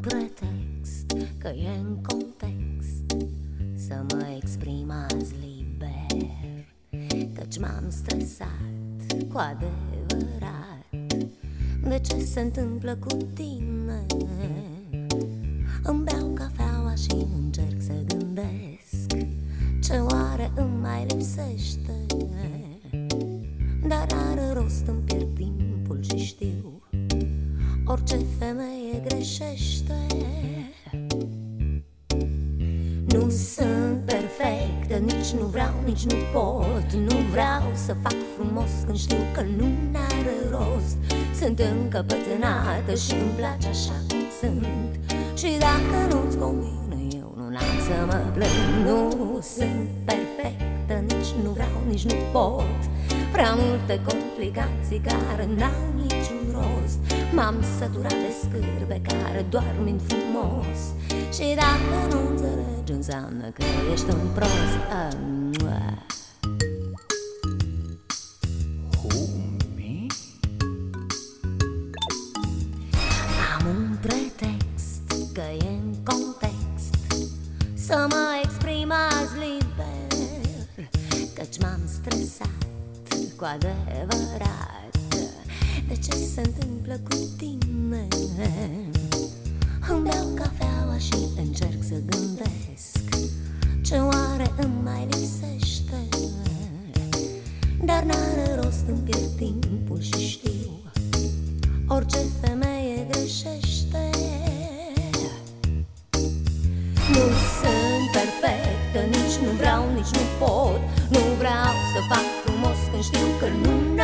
pretext Că e în context Să mă exprim azi liber. Căci m-am stresat cu adevărat. De ce se întâmplă cu tine? Îmi beau cafeaua și încerc să gândesc Ce oare îmi mai lipsește. Dar are rost îmi pierd timpul și știu Orice femeie greșește. Nu sunt perfectă, nici nu vreau, nici nu pot. Nu vreau să fac frumos când știu că nu are rost. Sunt încăpățânată și îmi place așa cum sunt. Și dacă nu-ți convine, eu nu am să mă plâng. Nu sunt perfectă, nici nu vreau, nici nu pot. Prea multe complicații care n-au niciun rost M-am săturat de scârbe care doarmin frumos. Și dacă nu înțelegi înseamnă că ești un prost Am un pretext că e în context Să mă exprim azi liber Căci m-am stresat cu adevărat de ce se întâmplă cu tine. Îmi beau cafeaua și încerc să gândesc Ce oare îmi mai lipsește. Dar n-are rost îmi pierd timpul și știu Orice femeie greșește. Nu sunt perfectă, nici nu vreau, nici nu pot. Nu vreau să fac frumos când știu că nu are rost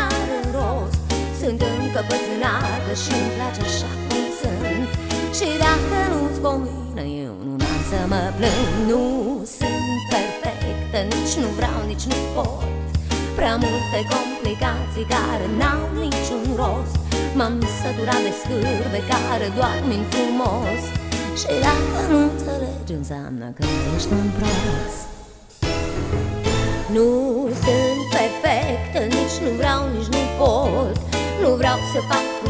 sunt încăpățânată și îmi place așa cum sunt. Și dacă nu-ți convine, eu nu am să mă plâng. Nu sunt perfectă, nici nu vreau, nici nu pot. Prea multe complicații care n-au niciun rost. M-am săturat de scârbe care doarmin frumos. Și dacă nu înțelegi, înseamnă că ești un prost. Nu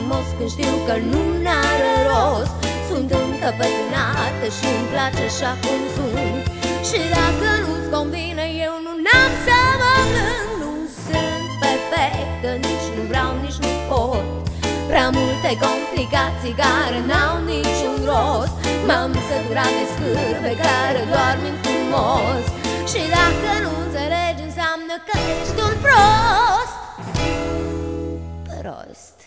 frumos când știu că nu are rost. Sunt încăpățânată și îmi place așa cum sunt. Și dacă nu-ți convine eu nu n-am să mă plâng. Nu sunt perfectă, nici nu vreau, nici nu pot. Prea multe complicații care n-au niciun rost. M-am săturat de scârbe care doarmin frumos. Și dacă nu înțelegi înseamnă că ești un prost rost.